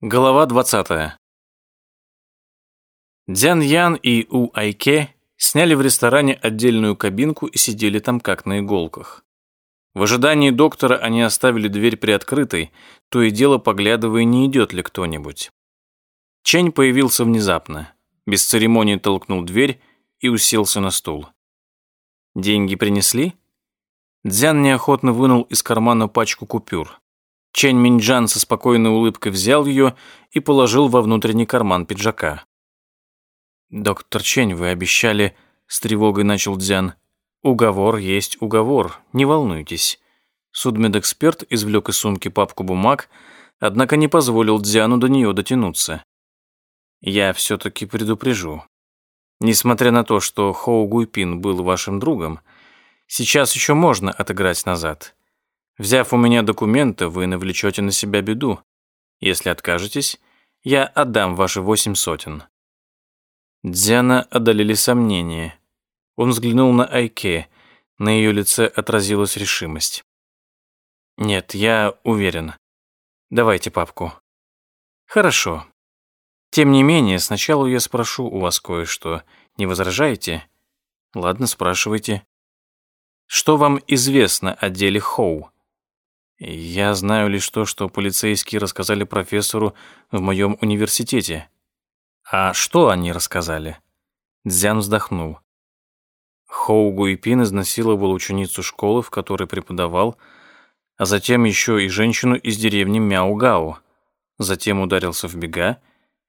Глава 20. Дзян Ян и У Айке сняли в ресторане отдельную кабинку и сидели там как на иголках. В ожидании доктора они оставили дверь приоткрытой, то и дело поглядывая, не идет ли кто-нибудь. Чень появился внезапно, без церемонии толкнул дверь и уселся на стул. «Деньги принесли?» Дзян неохотно вынул из кармана пачку купюр. Чэнь Минджан со спокойной улыбкой взял ее и положил во внутренний карман пиджака. «Доктор Чэнь, вы обещали...» — с тревогой начал Дзян. «Уговор есть уговор, не волнуйтесь». Судмедэксперт извлек из сумки папку бумаг, однако не позволил Дзяну до нее дотянуться. «Я все-таки предупрежу. Несмотря на то, что Хоу Гуйпин был вашим другом, сейчас еще можно отыграть назад. Взяв у меня документы, вы навлечете на себя беду. Если откажетесь, я отдам ваши восемь сотен». Дзяна одолели сомнения. Он взглянул на Айке. На ее лице отразилась решимость. «Нет, я уверен. Давайте папку». «Хорошо. Тем не менее, сначала я спрошу у вас кое-что. Не возражаете?» «Ладно, спрашивайте». «Что вам известно о деле Хоу?» Я знаю лишь то, что полицейские рассказали профессору в моем университете. А что они рассказали? Дзян вздохнул. Хоу Гуйпин изнасиловал ученицу школы, в которой преподавал, а затем еще и женщину из деревни Мяугао. Затем ударился в бега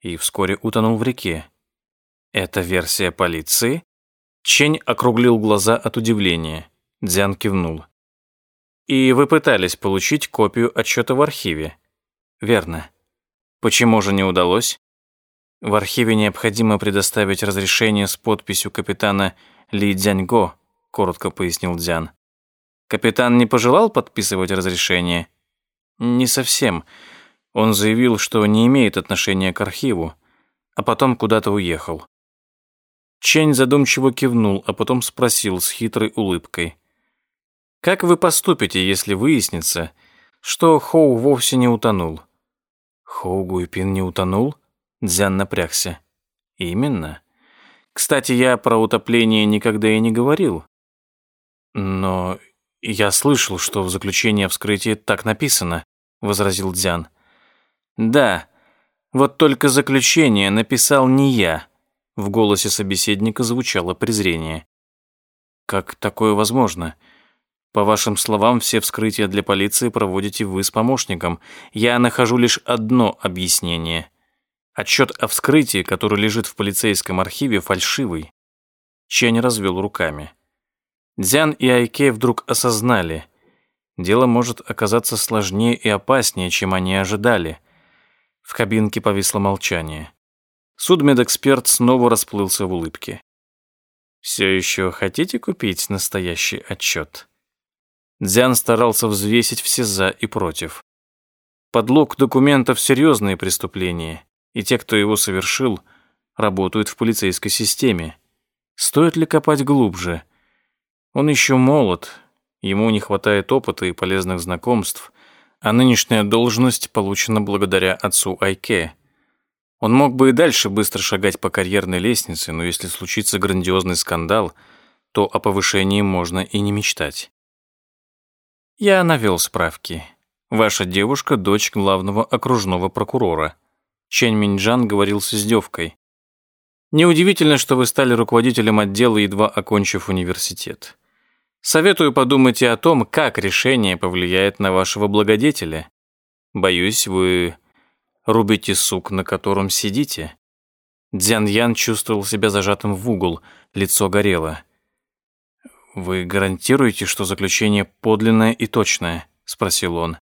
и вскоре утонул в реке. Это версия полиции? Чень округлил глаза от удивления. Дзян кивнул. И вы пытались получить копию отчета в архиве. Верно. Почему же не удалось? В архиве необходимо предоставить разрешение с подписью капитана Ли Дзяньго, коротко пояснил Дзян. Капитан не пожелал подписывать разрешение? Не совсем. Он заявил, что не имеет отношения к архиву, а потом куда-то уехал. Чень задумчиво кивнул, а потом спросил с хитрой улыбкой. Как вы поступите, если выяснится, что Хоу вовсе не утонул? Хоу Гуйпин не утонул? Дзян напрягся. Именно. Кстати, я про утопление никогда и не говорил. Но я слышал, что в заключении о вскрытии так написано, возразил Дзян. Да, вот только заключение написал не я. В голосе собеседника звучало презрение. Как такое возможно? — по вашим словам, все вскрытия для полиции проводите вы с помощником. Я нахожу лишь одно объяснение. Отчет о вскрытии, который лежит в полицейском архиве, фальшивый. Чень развел руками. Дзян и Айке вдруг осознали. Дело может оказаться сложнее и опаснее, чем они ожидали. В кабинке повисло молчание. Судмедэксперт снова расплылся в улыбке. «Все еще хотите купить настоящий отчет?» Дзян старался взвесить все «за» и «против». Подлог документов — серьезные преступления, и те, кто его совершил, работают в полицейской системе. Стоит ли копать глубже? Он еще молод, ему не хватает опыта и полезных знакомств, а нынешняя должность получена благодаря отцу Айке. Он мог бы и дальше быстро шагать по карьерной лестнице, но если случится грандиозный скандал, то о повышении можно и не мечтать. Я навел справки. Ваша девушка — дочь главного окружного прокурора. Чэнь Минджан говорил с издевкой. Неудивительно, что вы стали руководителем отдела, едва окончив университет. Советую подумать и о том, как решение повлияет на вашего благодетеля. Боюсь, вы рубите сук, на котором сидите. Дзян Ян чувствовал себя зажатым в угол, лицо горело. «Вы гарантируете, что заключение подлинное и точное?» — спросил он.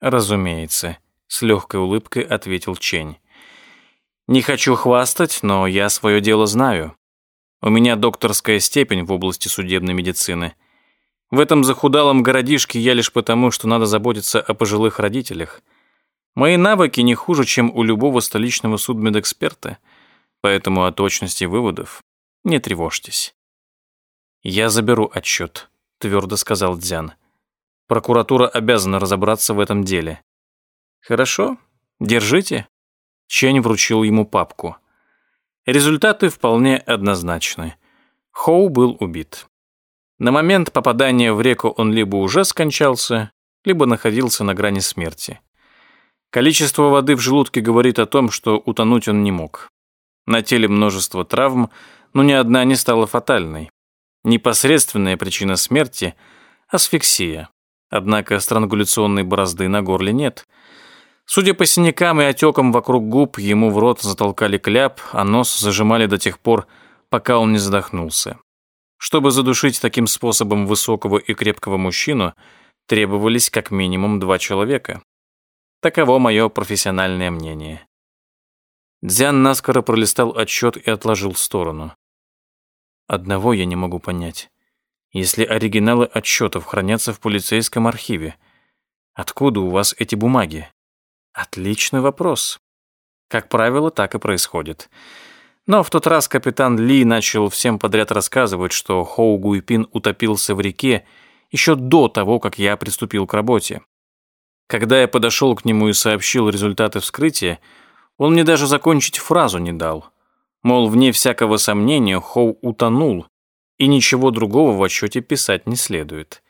«Разумеется», — с легкой улыбкой ответил Чень. «Не хочу хвастать, но я свое дело знаю. У меня докторская степень в области судебной медицины. В этом захудалом городишке я лишь потому, что надо заботиться о пожилых родителях. Мои навыки не хуже, чем у любого столичного судмедэксперта, поэтому о точности выводов не тревожьтесь». «Я заберу отчет», — твердо сказал Дзян. «Прокуратура обязана разобраться в этом деле». «Хорошо, держите», Чень вручил ему папку. Результаты вполне однозначны. Хоу был убит. На момент попадания в реку он либо уже скончался, либо находился на грани смерти. Количество воды в желудке говорит о том, что утонуть он не мог. На теле множество травм, но ни одна не стала фатальной. Непосредственная причина смерти – асфиксия. Однако странгуляционной борозды на горле нет. Судя по синякам и отекам вокруг губ, ему в рот затолкали кляп, а нос зажимали до тех пор, пока он не задохнулся. Чтобы задушить таким способом высокого и крепкого мужчину, требовались как минимум два человека. Таково мое профессиональное мнение. Дзян наскоро пролистал отчет и отложил в сторону. Одного я не могу понять. Если оригиналы отчетов хранятся в полицейском архиве, откуда у вас эти бумаги? Отличный вопрос. Как правило, так и происходит. Но в тот раз капитан Ли начал всем подряд рассказывать, что Хоу Гуйпин утопился в реке еще до того, как я приступил к работе. Когда я подошел к нему и сообщил результаты вскрытия, он мне даже закончить фразу не дал. Мол, вне всякого сомнения, Хоу утонул, и ничего другого в отчете писать не следует.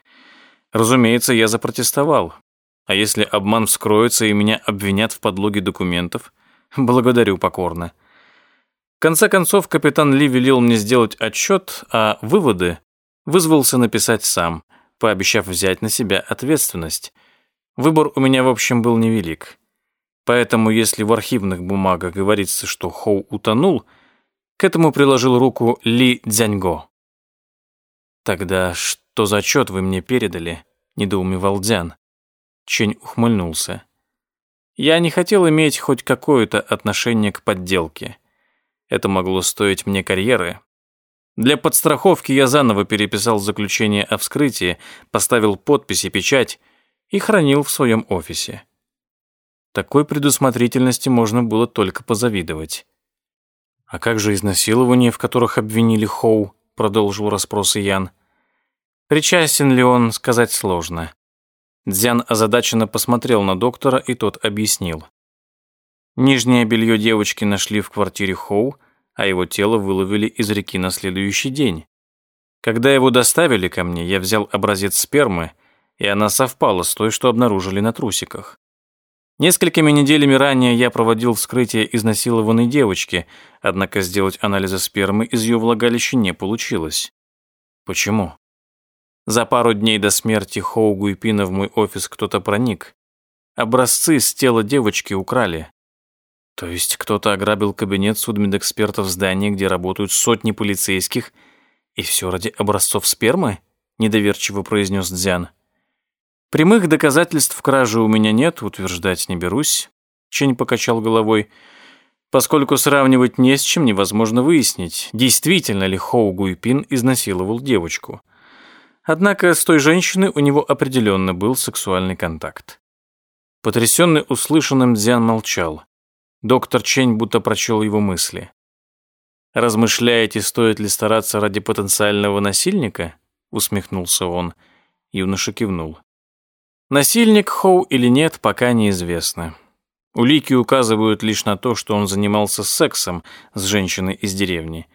Разумеется, я запротестовал. А если обман вскроется и меня обвинят в подлоге документов, благодарю покорно конце концов, капитан Ли велел мне сделать отчет, а выводы вызвался написать сам, пообещав взять на себя ответственность. Выбор у меня, в общем, был невелик. Поэтому, если в архивных бумагах говорится, что Хоу утонул, к этому приложил руку Ли Дзяньго. «Тогда что за отчет вы мне передали?» — недоумевал Дзян. Чень ухмыльнулся. «Я не хотел иметь хоть какое-то отношение к подделке. Это могло стоить мне карьеры. Для подстраховки я заново переписал заключение о вскрытии, поставил подпись и печать и хранил в своем офисе. Такой предусмотрительности можно было только позавидовать. «А как же изнасилования, в которых обвинили Хоу?» — продолжил расспросы Ян. «Причастен ли он, сказать сложно». Дзян озадаченно посмотрел на доктора, и тот объяснил. Нижнее белье девочки нашли в квартире Хоу, а его тело выловили из реки на следующий день. Когда его доставили ко мне, я взял образец спермы, и она совпала с той, что обнаружили на трусиках. Несколькими неделями ранее я проводил вскрытие изнасилованной девочки, однако сделать анализы спермы из ее влагалища не получилось. Почему? За пару дней до смерти Хоу Гуйпина в мой офис кто-то проник. Образцы с тела девочки украли. То есть кто-то ограбил кабинет судмедэкспертов в здании, где работают сотни полицейских, и все ради образцов спермы? Недоверчиво произнес Дзян. Прямых доказательств кражи у меня нет, утверждать не берусь. Чень покачал головой. Поскольку сравнивать не с чем, невозможно выяснить, действительно ли Хоу Гуйпин изнасиловал девочку. Однако с той женщиной у него определенно был сексуальный контакт. Потрясенный услышанным, Дзян молчал. Доктор Чень будто прочел его мысли. «Размышляете, стоит ли стараться ради потенциального насильника?» усмехнулся он. Юноша кивнул. Насильник Хоу или нет, пока неизвестно. Улики указывают лишь на то, что он занимался сексом с женщиной из деревни.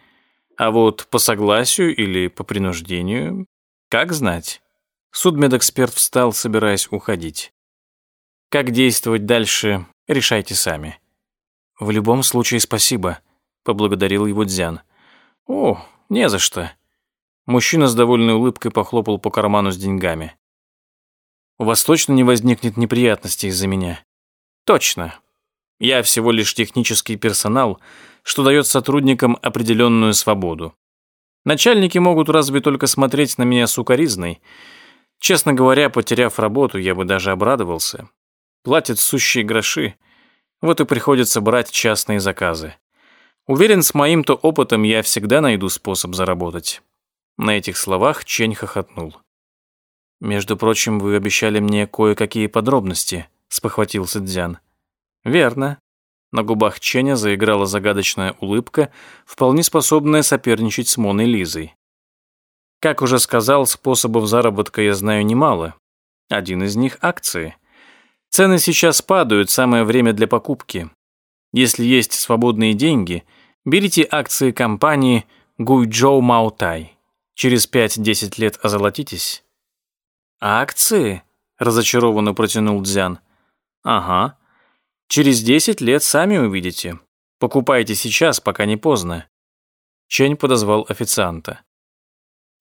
А вот по согласию или по принуждению, как знать. Судмедэксперт встал, собираясь уходить. Как действовать дальше, решайте сами. «В любом случае спасибо», — поблагодарил его Дзян. «О, не за что». Мужчина с довольной улыбкой похлопал по карману с деньгами. «У вас точно не возникнет неприятностей из-за меня?» «Точно. Я всего лишь технический персонал, что дает сотрудникам определенную свободу. Начальники могут разве только смотреть на меня сукоризной. Честно говоря, потеряв работу, я бы даже обрадовался. Платят сущие гроши». Вот и приходится брать частные заказы. Уверен, с моим-то опытом я всегда найду способ заработать. На этих словах Чень хохотнул. «Между прочим, вы обещали мне кое-какие подробности», — спохватился Дзян. «Верно». На губах Ченя заиграла загадочная улыбка, вполне способная соперничать с Моной Лизой. Как уже сказал, способов заработка я знаю немало. Один из них — акции. Цены сейчас падают, самое время для покупки. Если есть свободные деньги, берите акции компании Гуйчжоу Маутай. Через 5-10 лет озолотитесь. Акции? разочарованно протянул Дзян. Ага. Через 10 лет сами увидите. Покупайте сейчас, пока не поздно. Чэнь подозвал официанта.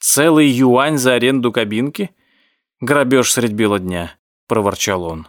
Целый юань за аренду кабинки? Грабеж средь бела дня, проворчал он.